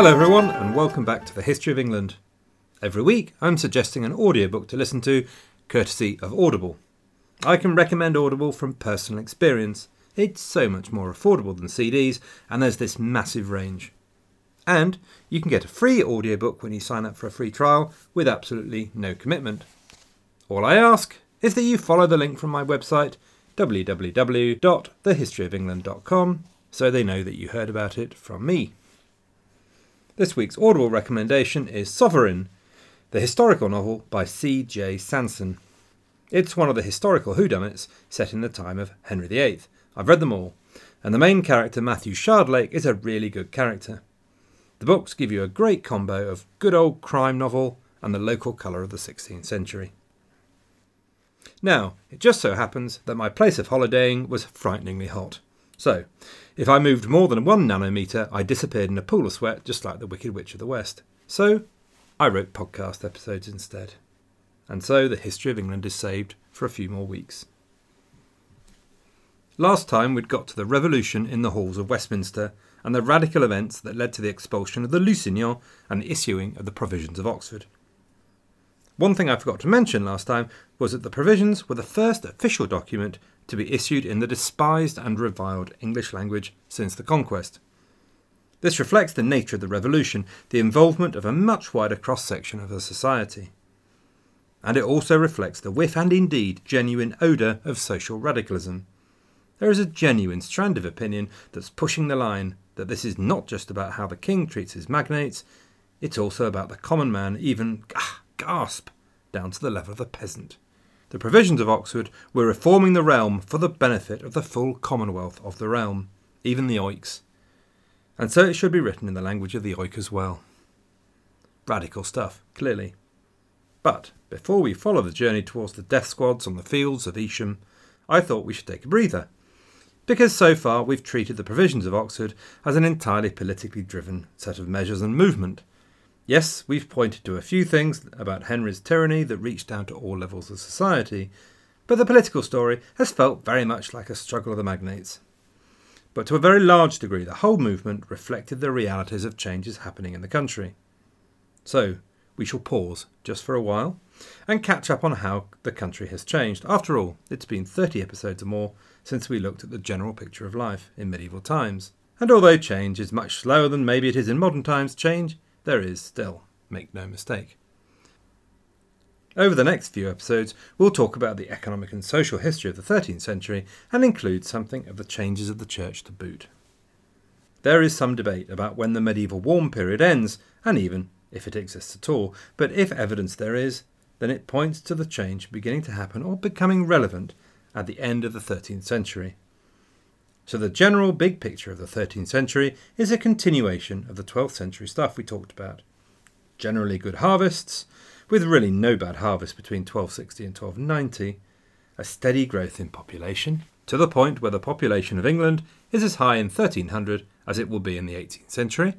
Hello, everyone, and welcome back to the History of England. Every week, I'm suggesting an audiobook to listen to, courtesy of Audible. I can recommend Audible from personal experience. It's so much more affordable than CDs, and there's this massive range. And you can get a free audiobook when you sign up for a free trial with absolutely no commitment. All I ask is that you follow the link from my website, www.thehistoryofengland.com, so they know that you heard about it from me. This week's Audible recommendation is Sovereign, the historical novel by C.J. Sansom. It's one of the historical whodunits set in the time of Henry VIII. I've read them all, and the main character, Matthew Shardlake, is a really good character. The books give you a great combo of good old crime novel and the local colour of the 16th century. Now, it just so happens that my place of holidaying was frighteningly hot. So, if I moved more than one nanometer, I disappeared in a pool of sweat, just like the Wicked Witch of the West. So, I wrote podcast episodes instead. And so the history of England is saved for a few more weeks. Last time we'd got to the revolution in the halls of Westminster and the radical events that led to the expulsion of the Lusignans and the issuing of the Provisions of Oxford. One thing I forgot to mention last time was that the Provisions were the first official document to be issued in the despised and reviled English language since the conquest. This reflects the nature of the revolution, the involvement of a much wider cross section of the society. And it also reflects the whiff and indeed genuine odour of social radicalism. There is a genuine strand of opinion that's pushing the line that this is not just about how the king treats his magnates, it's also about the common man, even ah, gasp, down to the level of the peasant. The provisions of Oxford were reforming the realm for the benefit of the full commonwealth of the realm, even the oiks. And so it should be written in the language of the oik as well. Radical stuff, clearly. But before we follow the journey towards the death squads on the fields of Evesham, I thought we should take a breather. Because so far we've treated the provisions of Oxford as an entirely politically driven set of measures and movement, Yes, we've pointed to a few things about Henry's tyranny that reached down to all levels of society, but the political story has felt very much like a struggle of the magnates. But to a very large degree, the whole movement reflected the realities of changes happening in the country. So, we shall pause just for a while and catch up on how the country has changed. After all, it's been 30 episodes or more since we looked at the general picture of life in medieval times. And although change is much slower than maybe it is in modern times, change there is still, make no mistake. Over the next few episodes, we'll talk about the economic and social history of the 13th century and include something of the changes of the church to boot. There is some debate about when the medieval warm period ends, and even if it exists at all, but if evidence there is, then it points to the change beginning to happen or becoming relevant at the end of the 13th century. So the general big picture of the 13th century is a continuation of the 12th century stuff we talked about. Generally good harvests, with really no bad harvest between 1260 and 1290, a steady growth in population, to the point where the population of England is as high in 1300 as it will be in the 18th century,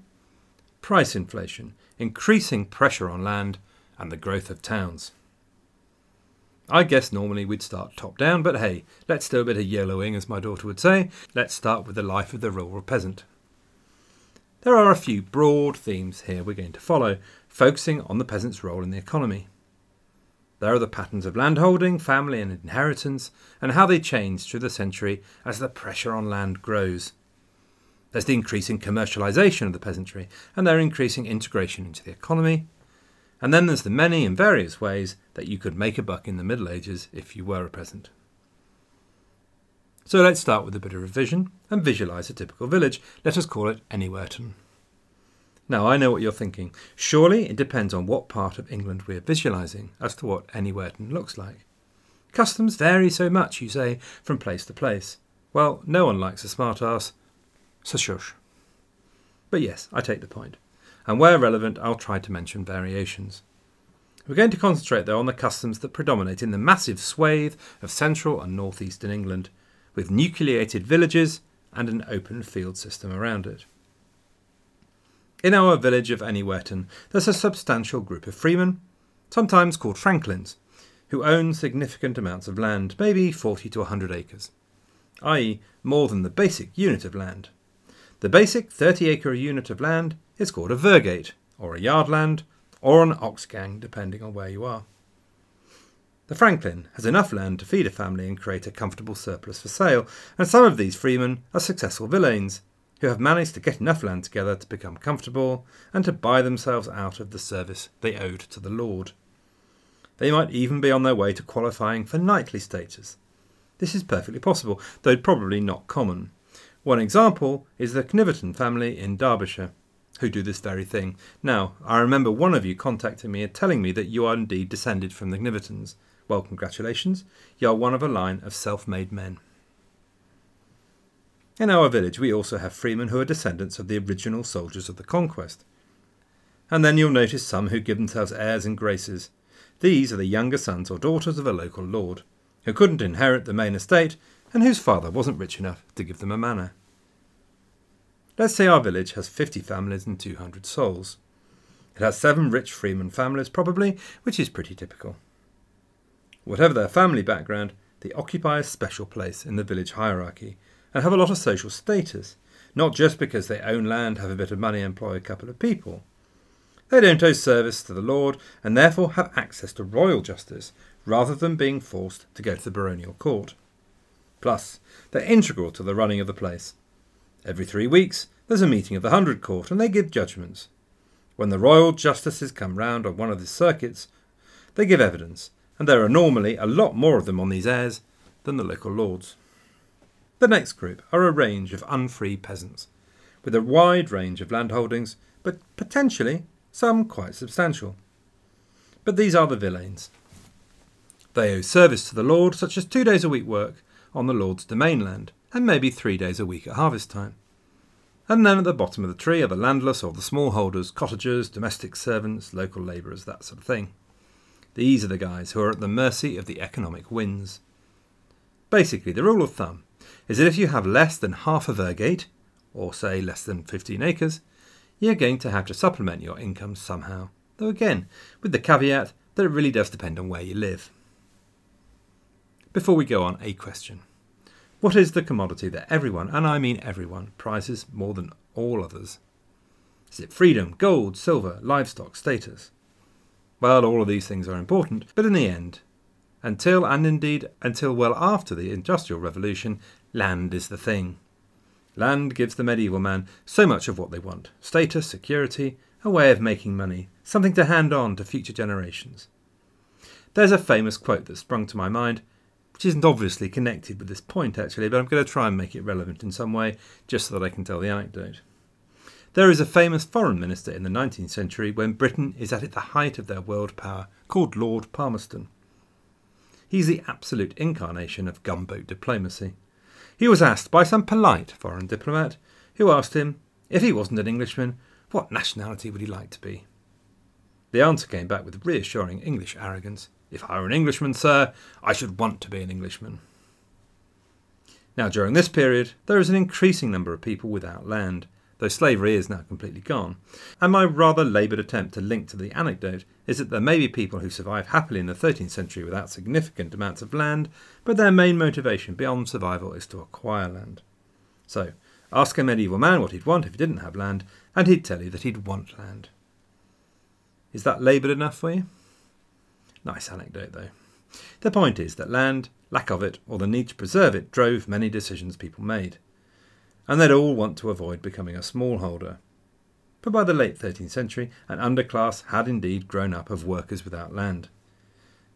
price inflation, increasing pressure on land, and the growth of towns. I guess normally we'd start top down, but hey, let's do a bit of yellowing, as my daughter would say. Let's start with the life of the rural peasant. There are a few broad themes here we're going to follow, focusing on the peasant's role in the economy. There are the patterns of landholding, family, and inheritance, and how they change through the century as the pressure on land grows. There's the increasing commercialisation of the peasantry and their increasing integration into the economy, and then there's the many and various ways that you could make a buck in the Middle Ages if you were a peasant. So let's start with a bit of revision and visualise a typical village. Let us call it Anywerton. Now I know what you're thinking. Surely it depends on what part of England we're visualising as to what Anywerton looks like. Customs vary so much, you say, from place to place. Well, no one likes a smart ass, so shush. But yes, I take the point and where relevant, I'll try to mention variations. We're going to concentrate though on the customs that predominate in the massive swathe of central and northeastern England, with nucleated villages and an open field system around it. In our village of Anywerton, there's a substantial group of freemen, sometimes called franklins, who own significant amounts of land, maybe 40 to 100 acres, i.e., more than the basic unit of land. The basic 30 acre unit of land is called a virgate, or a yardland, or an oxgang, depending on where you are. The Franklin has enough land to feed a family and create a comfortable surplus for sale, and some of these freemen are successful villeins who have managed to get enough land together to become comfortable and to buy themselves out of the service they owed to the Lord. They might even be on their way to qualifying for knightly status. This is perfectly possible, though probably not common. One example is the Kniveton family in Derbyshire, who do this very thing. Now, I remember one of you contacting me and telling me that you are indeed descended from the Knivetons, well, congratulations, you are one of a line of self made men. In our village, we also have freemen who are descendants of the original soldiers of the conquest. And then you'll notice some who give themselves airs and graces. These are the younger sons or daughters of a local lord, who couldn't inherit the main estate and whose father wasn't rich enough to give them a manor. Let's say our village has 50 families and 200 souls. It has seven rich freeman families, probably, which is pretty typical. Whatever their family background, they occupy a special place in the village hierarchy and have a lot of social status, not just because they own land, have a bit of money, employ a couple of people. They don't owe service to the Lord and therefore have access to royal justice rather than being forced to go to the baronial court. Plus, they're integral to the running of the place. Every three weeks, there's a meeting of the Hundred Court and they give judgments. When the royal justices come round on one of the circuits, they give evidence and there are normally a lot more of them on these eyres than the local lords. The next group are a range of unfree peasants, with a wide range of landholdings, but potentially some quite substantial. But these are the villeins. They owe service to the Lord, such as two days a week work on the Lord's domain land, and maybe three days a week at harvest time. And then at the bottom of the tree are the landless or the smallholders, cottagers, domestic servants, local labourers, that sort of thing. These are the guys who are at the mercy of the economic winds. Basically, the rule of thumb is that if you have less than half a virgate, or say less than 15 acres, you're going to have to supplement your income somehow, though again, with the caveat that it really does depend on where you live. Before we go on, a question. What is the commodity that everyone, and I mean everyone, prizes more than all others? Is it freedom, gold, silver, livestock, status? Well, all of these things are important, but in the end, until and indeed until well after the Industrial Revolution, land is the thing. Land gives the medieval man so much of what they want status, security, a way of making money, something to hand on to future generations. There's a famous quote that sprung to my mind, which isn't obviously connected with this point actually, but I'm going to try and make it relevant in some way just so that I can tell the anecdote. There is a famous foreign minister in the 19th century when Britain is at the height of their world power called Lord Palmerston. He's the absolute incarnation of gunboat diplomacy. He was asked by some polite foreign diplomat who asked him, if he wasn't an Englishman, what nationality would he like to be? The answer came back with reassuring English arrogance. If I were an Englishman, sir, I should want to be an Englishman. Now, during this period, there is an increasing number of people without land, though slavery is now completely gone. And my rather laboured attempt to link to the anecdote is that there may be people who survive happily in the 13th century without significant amounts of land, but their main motivation beyond survival is to acquire land. So, ask a medieval man what he'd want if he didn't have land, and he'd tell you that he'd want land. Is that laboured enough for you? Nice anecdote, though. The point is that land, lack of it, or the need to preserve it drove many decisions people made and they'd all want to avoid becoming a smallholder. But by the late 13th century, an underclass had indeed grown up of workers without land.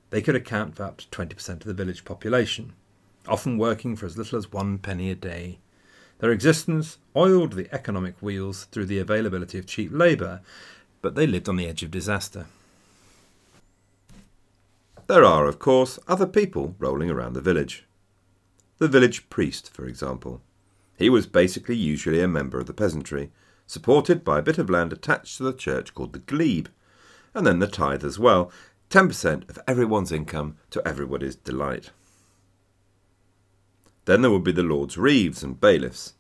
They could account for up to 20% of the village population, often working for as little as one penny a day. Their existence oiled the economic wheels through the availability of cheap labour, but they lived on the edge of disaster. There are, of course, other people rolling around the village. The village priest, for example. He was basically usually a member of the peasantry, supported by a bit of land attached to the church called the glebe, and then the tithe as well, 10% of everyone's income to everybody's delight. Then there would be the lord's reeves and bailiffs,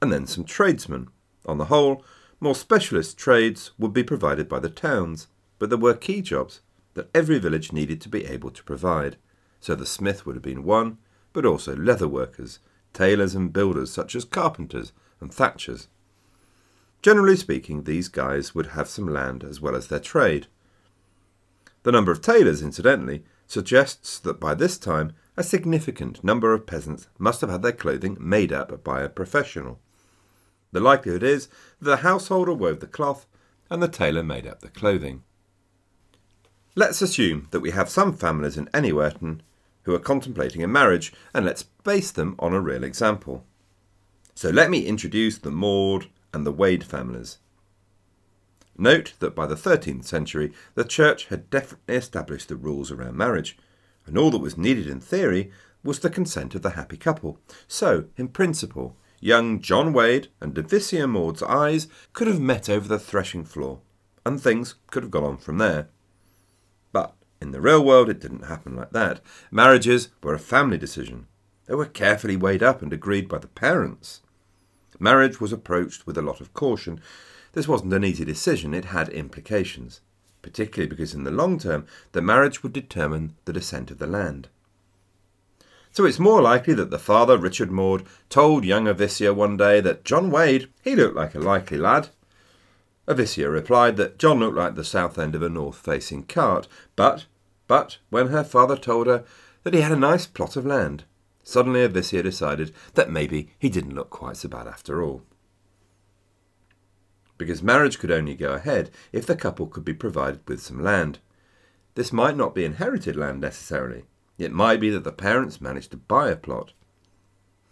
and then some tradesmen. On the whole, more specialist trades would be provided by the towns, but there were key jobs that every village needed to be able to provide. So the smith would have been one, but also leather workers, tailors and builders such as carpenters and thatchers. Generally speaking, these guys would have some land as well as their trade. The number of tailors, incidentally, suggests that by this time a significant number of peasants must have had their clothing made up by a professional. The likelihood is that the householder wove the cloth and the tailor made up the clothing. Let's assume that we have some families in Anywerton who are contemplating a marriage, and let's base them on a real example. So let me introduce the Maud and the Wade families. Note that by the 13th century, the Church had definitely established the rules around marriage, and all that was needed in theory was the consent of the happy couple. So, in principle, young John Wade and Devisia Maud's eyes could have met over the threshing floor, and things could have gone on from there. In the real world, it didn't happen like that. Marriages were a family decision. They were carefully weighed up and agreed by the parents. Marriage was approached with a lot of caution. This wasn't an easy decision, it had implications, particularly because in the long term the marriage would determine the descent of the land. So it's more likely that the father, Richard Maud, told young Avisia one day that John Wade, he looked like a likely lad. Avisia replied that John looked like the south end of a north facing cart, but, but, when her father told her that he had a nice plot of land, Suddenly Avisia decided that maybe he didn't look quite so bad after all. Because marriage could only go ahead if the couple could be provided with some land. This might not be inherited land necessarily. It might be that the parents managed to buy a plot.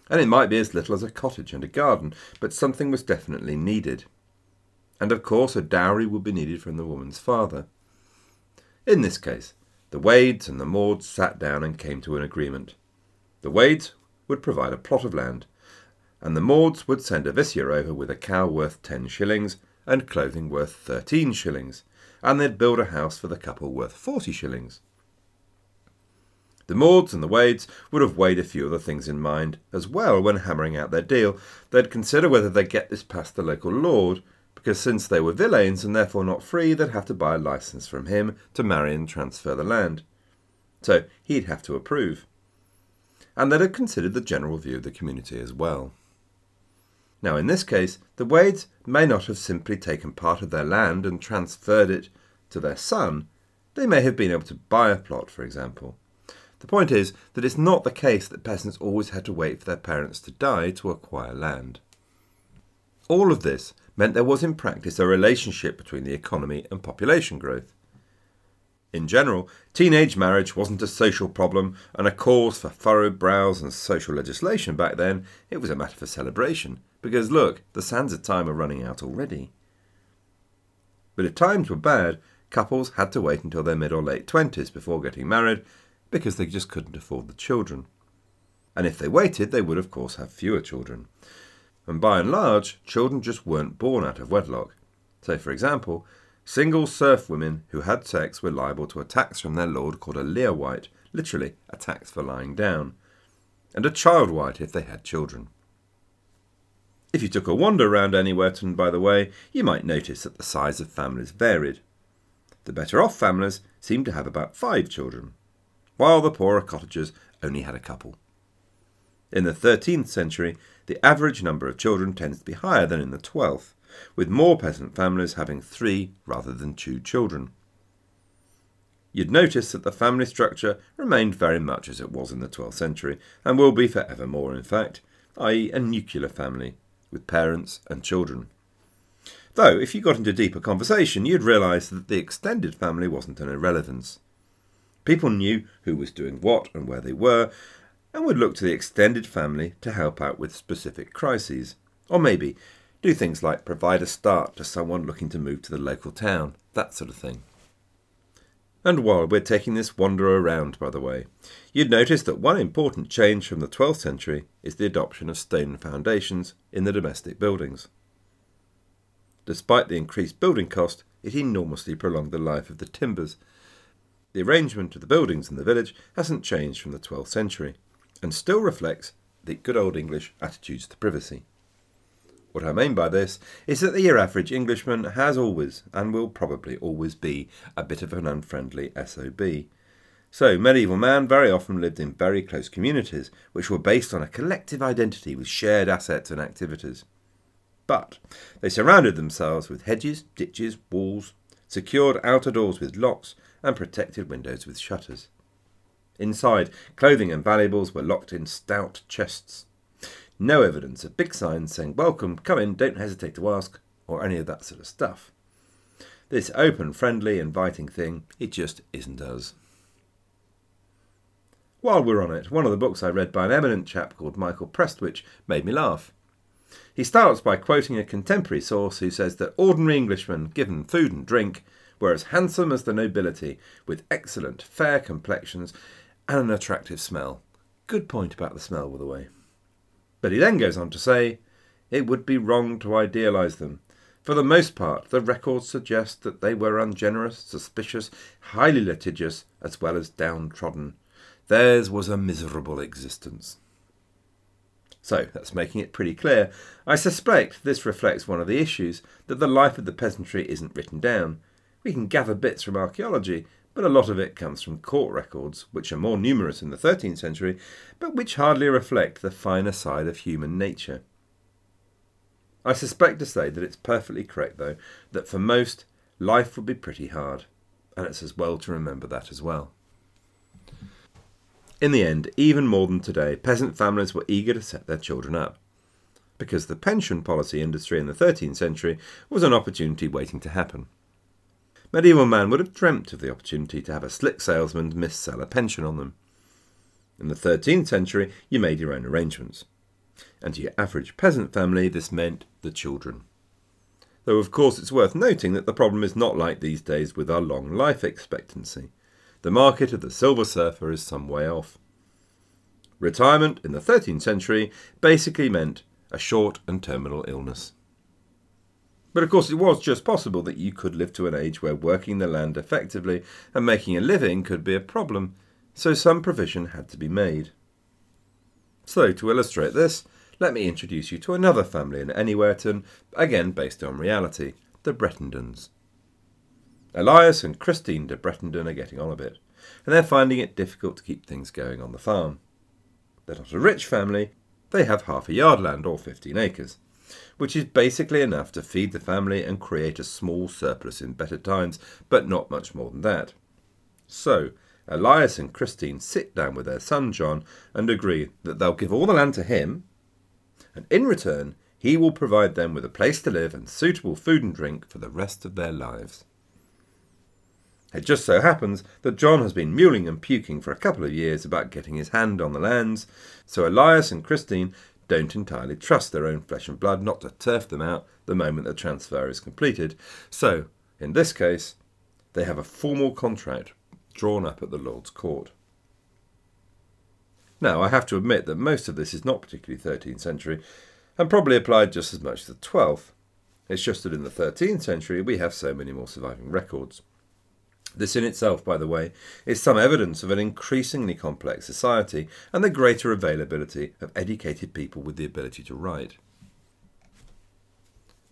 And it might be as little as a cottage and a garden, but something was definitely needed. And of course, a dowry would be needed from the woman's father. In this case, the Wades and the Mauds sat down and came to an agreement. The Wades would provide a plot of land, and the Mauds would send a Avisia over with a cow worth ten shillings and clothing worth thirteen shillings, and they'd build a house for the couple worth forty shillings. The Mauds and the Wades would have weighed a few other things in mind as well when hammering out their deal. They'd consider whether they'd get this past the local lord, because since they were villeins and therefore not free, they'd have to buy a license from him to marry and transfer the land. So he'd have to approve and that had considered the general view of the community as well. Now, in this case, the Wades may not have simply taken part of their land and transferred it to their son. They may have been able to buy a plot, for example. The point is that it's not the case that peasants always had to wait for their parents to die to acquire land. All of this meant there was in practice a relationship between the economy and population growth. In general, teenage marriage wasn't a social problem and a cause for furrowed brows and social legislation back then. It was a matter for celebration, because look, the sands of time are running out already. But if times were bad, couples had to wait until their mid or late twenties before getting married, because they just couldn't afford the children. And if they waited, they would of course have fewer children. And by and large, children just weren't born out of wedlock. So, for example, Single serf women who had sex were liable to a tax from their lord called a leyrwite, literally a tax for lying down, and a childwite if they had children. If you took a wander round Anywerton, by the way, you might notice that the size of families varied. The better off families seemed to have about five children, while the poorer cottagers only had a couple. In the 13th century, the average number of children tends to be higher than in the 12th, with more peasant families having three rather than two children. You'd notice that the family structure remained very much as it was in the 12th century, and will be for evermore, in fact, i.e., a nuclear family, with parents and children. Though, if you got into deeper conversation, you'd realise that the extended family wasn't an irrelevance. People knew who was doing what and where they were, and would look to the extended family to help out with specific crises. Or maybe do things like provide a start to someone looking to move to the local town, that sort of thing. And while we're taking this wander around, by the way, you'd notice that one important change from the 12th century is the adoption of stone foundations in the domestic buildings. Despite the increased building cost, it enormously prolonged the life of the timbers. The arrangement of the buildings in the village hasn't changed from the 12th century, and still reflects the good old English attitudes to privacy. What I mean by this is that the average Englishman has always, and will probably always be, a bit of an unfriendly SOB. So, medieval man very often lived in very close communities, which were based on a collective identity with shared assets and activities. But they surrounded themselves with hedges, ditches, walls, secured outer doors with locks, and protected windows with shutters. Inside, clothing and valuables were locked in stout chests. No evidence of big signs saying, Welcome, come in, don't hesitate to ask, or any of that sort of stuff. This open, friendly, inviting thing, it just isn't us. While we're on it, one of the books I read by an eminent chap called Michael Prestwich made me laugh. He starts by quoting a contemporary source who says that ordinary Englishmen, given food and drink, were as handsome as the nobility, with excellent, fair complexions and an attractive smell. Good point about the smell, by the way. But he then goes on to say, it would be wrong to idealise them. For the most part, the records suggest that they were ungenerous, suspicious, highly litigious, as well as downtrodden. Theirs was a miserable existence. So that's making it pretty clear. I suspect this reflects one of the issues that the life of the peasantry isn't written down. We can gather bits from archaeology, but a lot of it comes from court records, which are more numerous in the 13th century, but which hardly reflect the finer side of human nature. I suspect to say that it's perfectly correct, though, that for most, life would be pretty hard, and it's as well to remember that as well. In the end, even more than today, peasant families were eager to set their children up. Because the pension policy industry in the 13th century was an opportunity waiting to happen. Medieval man would have dreamt of the opportunity to have a slick salesman missell a pension on them. In the 13th century, you made your own arrangements. And to your average peasant family, this meant the children. Though, of course, it's worth noting that the problem is not like these days with our long life expectancy the market of the silver surfer is some way off. Retirement in the 13th century basically meant a short and terminal illness. But of course, it was just possible that you could live to an age where working the land effectively and making a living could be a problem, so some provision had to be made. So, to illustrate this, let me introduce you to another family in Anywerton, again based on reality the Brettondons. Elias and Christine de Brettondon are getting on a bit, and they're finding it difficult to keep things going on the farm. They're not a rich family, they have half a yard land or 15 acres, which is basically enough to feed the family and create a small surplus in better times, but not much more than that. So, Elias and Christine sit down with their son John and agree that they'll give all the land to him, and in return, he will provide them with a place to live and suitable food and drink for the rest of their lives. It just so happens that John has been mewling and puking for a couple of years about getting his hand on the lands, so Elias and Christine don't entirely trust their own flesh and blood not to turf them out the moment the transfer is completed. So, in this case, they have a formal contract drawn up at the Lord's Court. Now, I have to admit that most of this is not particularly 13th century, and probably applied just as much to the 12th. It's just that in the 13th century we have so many more surviving records. This in itself, by the way, is some evidence of an increasingly complex society and the greater availability of educated people with the ability to write.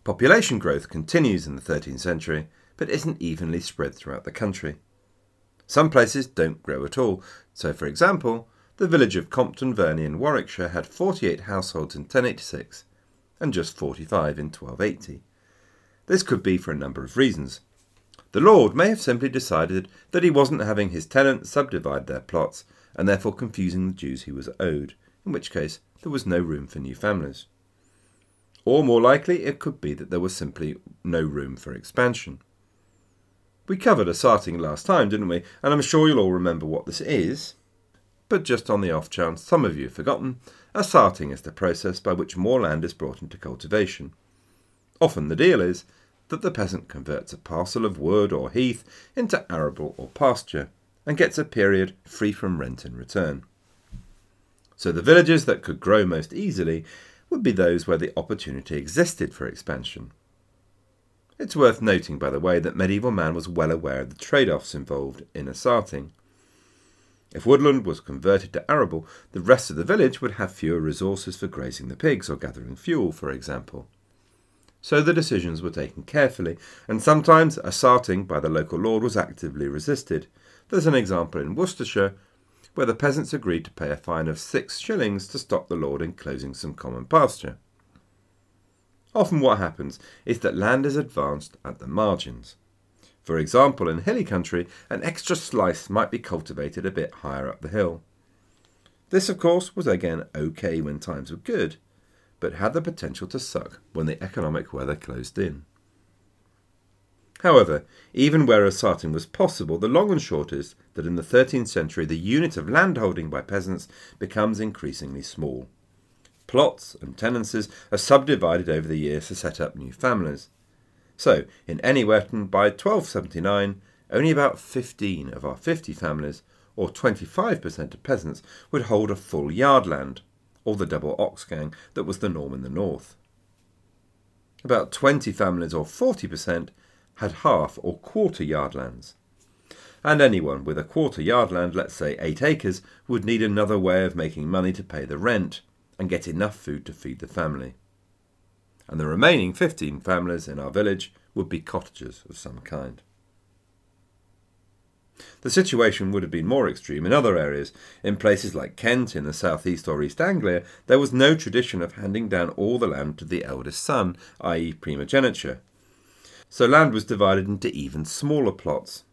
Population growth continues in the 13th century, but isn't evenly spread throughout the country. Some places don't grow at all, so for example, the village of Compton Verney in Warwickshire had 48 households in 1086 and just 45 in 1280. This could be for a number of reasons. The Lord may have simply decided that he wasn't having his tenants subdivide their plots and therefore confusing the dues he was owed, in which case there was no room for new families. Or more likely, it could be that there was simply no room for expansion. We covered assarting last time, didn't we? And I'm sure you'll all remember what this is. But just on the off chance some of you have forgotten, assarting is the process by which more land is brought into cultivation. Often the deal is that the peasant converts a parcel of wood or heath into arable or pasture, and gets a period free from rent in return. So the villages that could grow most easily would be those where the opportunity existed for expansion. It's worth noting, by the way, that medieval man was well aware of the trade offs involved in assarting. If woodland was converted to arable, the rest of the village would have fewer resources for grazing the pigs or gathering fuel, for example so the decisions were taken carefully, and sometimes assarting by the local lord was actively resisted. There's an example in Worcestershire where the peasants agreed to pay a fine of six shillings to stop the lord enclosing some common pasture. often what happens is that land is advanced at the margins. For example, in hilly country, an extra slice might be cultivated a bit higher up the hill. This, of course, was again okay when times were good, but had the potential to suck when the economic weather closed in. However, even where assarting was possible, the long and short is that in the 13th century the unit of landholding by peasants becomes increasingly small. Plots and tenancies are subdivided over the years to set up new families. So, in Anywerton by 1279, only about 15 of our 50 families, or 25% of peasants, would hold a full yardland, or the double ox gang that was the norm in the north. About 20 families, or 40%, had half or quarter yardlands. And anyone with a quarter yardland, let's say 8 acres, would need another way of making money to pay the rent and get enough food to feed the family. And the remaining 15 families in our village would be cottagers of some kind. The situation would have been more extreme in other areas. In places like Kent in the southeast or East Anglia, there was no tradition of handing down all the land to the eldest son, i.e., primogeniture. So land was divided into even smaller plots.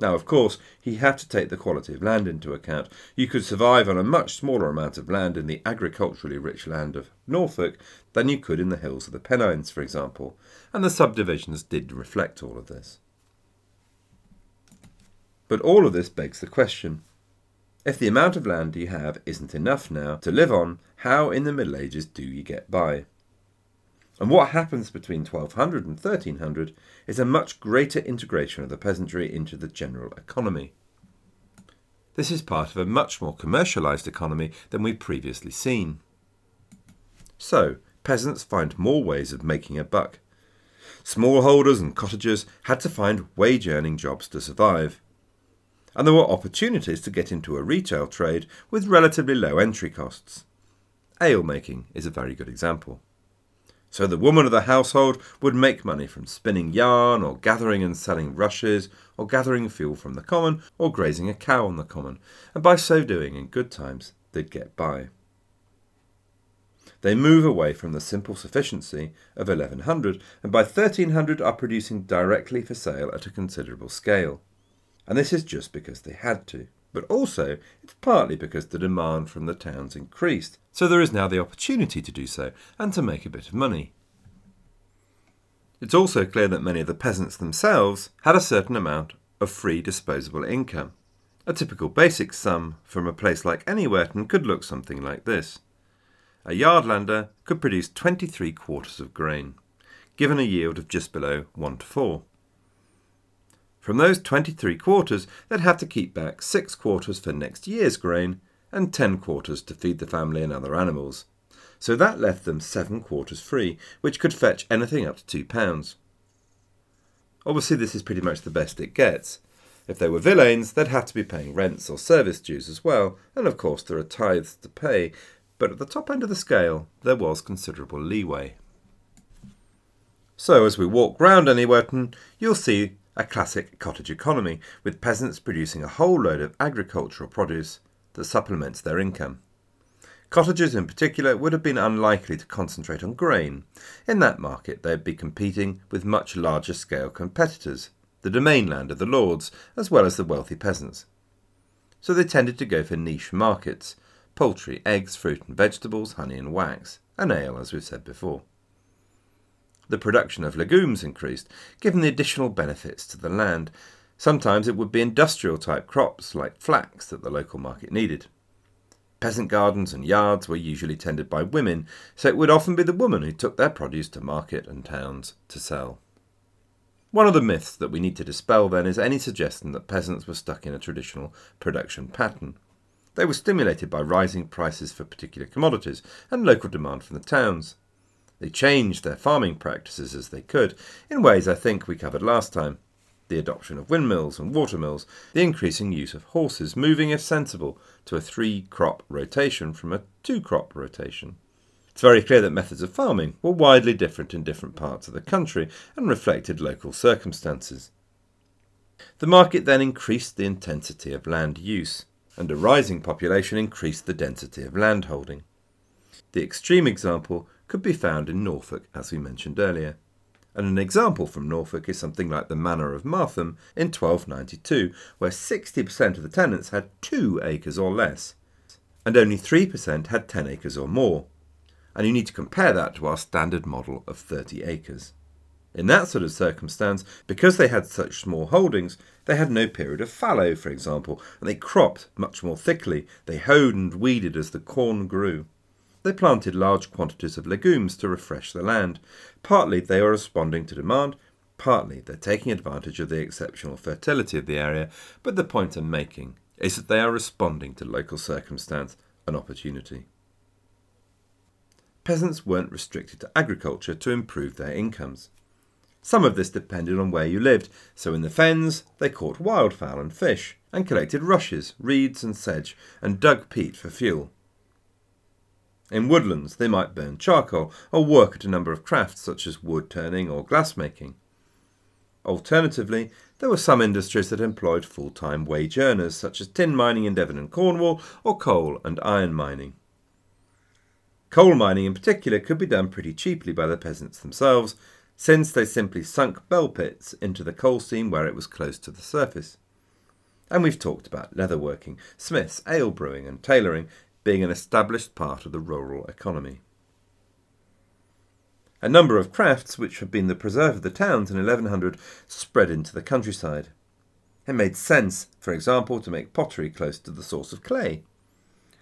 Now, of course, he had to take the quality of land into account. You could survive on a much smaller amount of land in the agriculturally rich land of Norfolk than you could in the hills of the Pennines, for example, and the subdivisions did reflect all of this. But all of this begs the question if the amount of land you have isn't enough now to live on, how in the Middle Ages do you get by? And what happens between 1200 and 1300 is a much greater integration of the peasantry into the general economy. This is part of a much more commercialised economy than we've previously seen. So, peasants find more ways of making a buck. Smallholders and cottagers had to find wage earning jobs to survive. And there were opportunities to get into a retail trade with relatively low entry costs. Ale making is a very good example. So the woman of the household would make money from spinning yarn, or gathering and selling rushes, or gathering fuel from the common, or grazing a cow on the common, and by so doing, in good times, they'd get by. They move away from the simple sufficiency of 1100, and by 1300 are producing directly for sale at a considerable scale. And this is just because they had to but also it's partly because the demand from the towns increased, so there is now the opportunity to do so and to make a bit of money. It's also clear that many of the peasants themselves had a certain amount of free disposable income. A typical basic sum from a place like Anywerton could look something like this. A yardlander could produce 23 quarters of grain, given a yield of just below 1 to 4. From those 23 quarters, they'd have to keep back 6 quarters for next year's grain and 10 quarters to feed the family and other animals. So that left them 7 quarters free, which could fetch anything up to £2. Obviously, this is pretty much the best it gets. If they were villeins, they'd have to be paying rents or service dues as well, and of course there are tithes to pay, but at the top end of the scale, there was considerable leeway. So, as we walk round Anywerton, you'll see a classic cottage economy, with peasants producing a whole load of agricultural produce that supplements their income. Cottagers in particular would have been unlikely to concentrate on grain. In that market, they'd be competing with much larger scale competitors, the domain land of the lords, as well as the wealthy peasants. So they tended to go for niche markets poultry, eggs, fruit and vegetables, honey and wax, and ale, as we've said before the production of legumes increased, given the additional benefits to the land. Sometimes it would be industrial type crops like flax that the local market needed. Peasant gardens and yards were usually tended by women, so it would often be the woman who took their produce to market and towns to sell. One of the myths that we need to dispel then is any suggestion that peasants were stuck in a traditional production pattern. They were stimulated by rising prices for particular commodities and local demand from the towns. They changed their farming practices as they could, in ways I think we covered last time. The adoption of windmills and watermills, the increasing use of horses, moving, if sensible, to a three crop rotation from a two crop rotation. It's very clear that methods of farming were widely different in different parts of the country and reflected local circumstances. The market then increased the intensity of land use, and a rising population increased the density of landholding. The extreme example could be found in Norfolk, as we mentioned earlier. And an example from Norfolk is something like the Manor of Martham in 1292, where 60% of the tenants had 2 acres or less, and only 3% had 10 acres or more. And you need to compare that to our standard model of 30 acres. In that sort of circumstance, because they had such small holdings, they had no period of fallow, for example, and they cropped much more thickly. They hoed and weeded as the corn grew. They planted large quantities of legumes to refresh the land. Partly they are responding to demand, partly they're taking advantage of the exceptional fertility of the area, but the point I'm making is that they are responding to local circumstance and opportunity. Peasants weren't restricted to agriculture to improve their incomes. Some of this depended on where you lived, so in the fens they caught wildfowl and fish, and collected rushes, reeds, and sedge, and dug peat for fuel. In woodlands they might burn charcoal or work at a number of crafts such as wood turning or glass making. Alternatively, there were some industries that employed full time wage earners, such as tin mining in Devon and Cornwall or coal and iron mining. Coal mining in particular could be done pretty cheaply by the peasants themselves, since they simply sunk bell pits into the coal seam where it was close to the surface. And we've talked about leatherworking, smiths, ale brewing, and tailoring being an established part of the rural economy. A number of crafts, which had been the preserve of the towns in 1100, spread into the countryside. It made sense, for example, to make pottery close to the source of clay.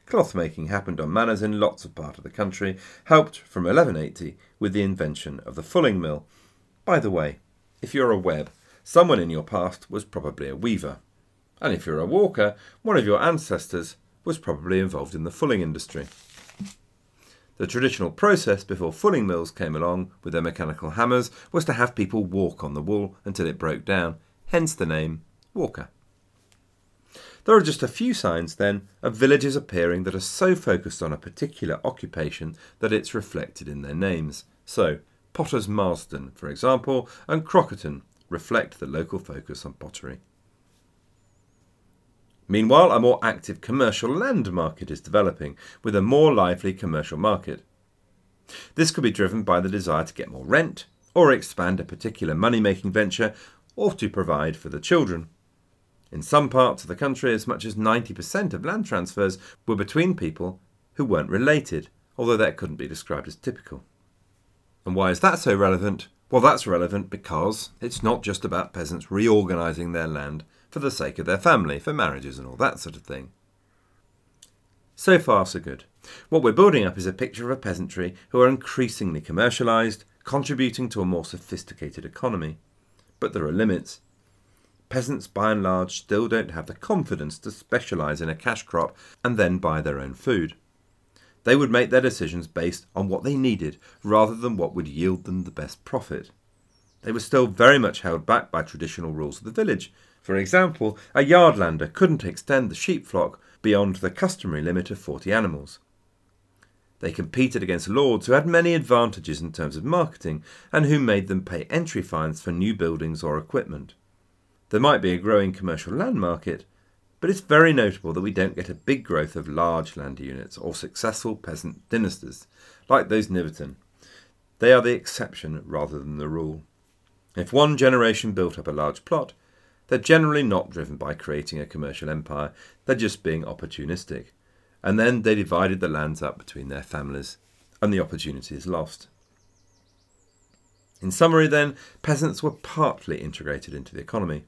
Cloth making happened on manors in lots of part of the country, helped from 1180 with the invention of the fulling mill. By the way, if you're a Webb, someone in your past was probably a weaver. And if you're a walker, one of your ancestors was probably involved in the fulling industry. The traditional process before fulling mills came along with their mechanical hammers was to have people walk on the wool until it broke down, hence the name walker. There are just a few signs, then, of villages appearing that are so focused on a particular occupation that it's reflected in their names. So, Potter's Marston, for example, and Crockerton reflect the local focus on pottery. Meanwhile, a more active commercial land market is developing, with a more lively commercial market. This could be driven by the desire to get more rent, or expand a particular money making venture, or to provide for the children. In some parts of the country, as much as 90% of land transfers were between people who weren't related, although that couldn't be described as typical. And why is that so relevant? Well, that's relevant because it's not just about peasants reorganising their land for the sake of their family, for marriages and all that sort of thing. So far, so good. What we're building up is a picture of a peasantry who are increasingly commercialised, contributing to a more sophisticated economy. But there are limits peasants by and large still don't have the confidence to specialise in a cash crop and then buy their own food. They would make their decisions based on what they needed rather than what would yield them the best profit. They were still very much held back by traditional rules of the village. For example, a yardlander couldn't extend the sheep flock beyond the customary limit of 40 animals. They competed against lords who had many advantages in terms of marketing and who made them pay entry fines for new buildings or equipment. There might be a growing commercial land market, but it's very notable that we don't get a big growth of large land units or successful peasant dynasties, like those Kniveton. They are the exception rather than the rule. If one generation built up a large plot, they're generally not driven by creating a commercial empire, they're just being opportunistic. And then they divided the lands up between their families, and the opportunity is lost. In summary, then, peasants were partly integrated into the economy.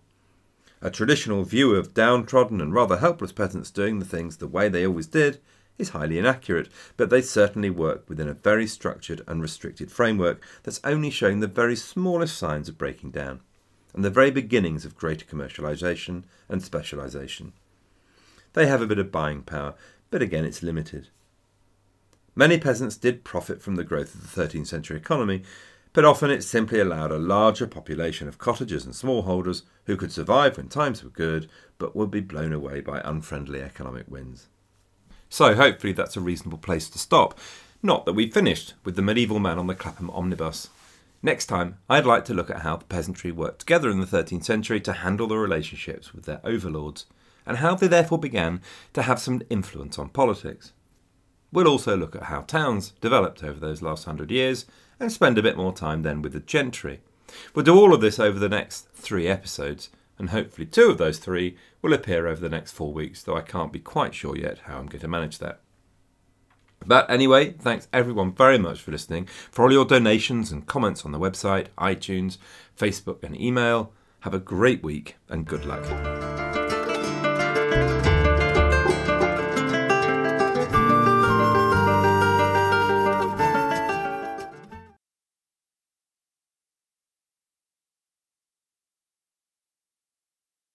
A traditional view of downtrodden and rather helpless peasants doing the things the way they always did is highly inaccurate, but they certainly work within a very structured and restricted framework that's only showing the very smallest signs of breaking down and the very beginnings of greater commercialisation and specialisation. They have a bit of buying power, but again it's limited. Many peasants did profit from the growth of the 13th century economy, but often it simply allowed a larger population of cottagers and smallholders who could survive when times were good but would be blown away by unfriendly economic winds. So, hopefully, that's a reasonable place to stop. Not that we've finished with the medieval man on the Clapham omnibus. Next time, I'd like to look at how the peasantry worked together in the 13th century to handle the relationships with their overlords, and how they therefore began to have some influence on politics. We'll also look at how towns developed over those last hundred years and spend a bit more time then with the gentry. We'll do all of this over the next three episodes, and hopefully two of those three will appear over the next four weeks, though I can't be quite sure yet how I'm going to manage that. But anyway, thanks everyone very much for listening, for all your donations and comments on the website, iTunes, Facebook, and email. Have a great week and good luck.